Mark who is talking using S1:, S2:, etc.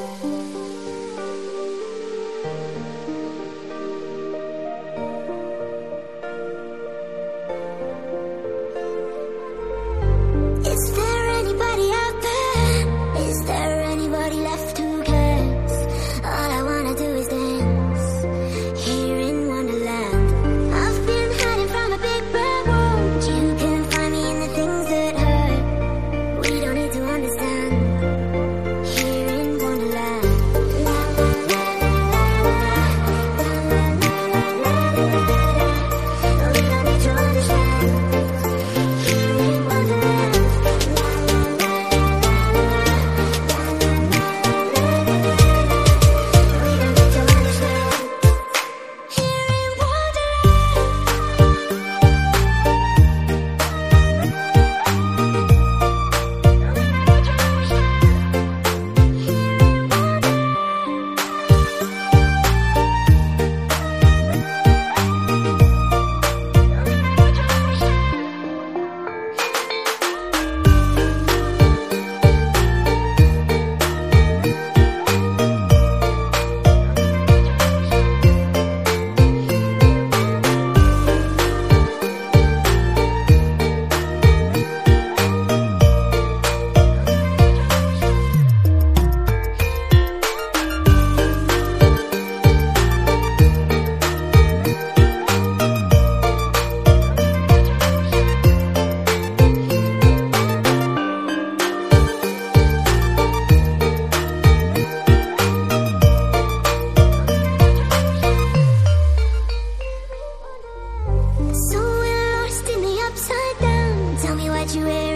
S1: Thank you. in.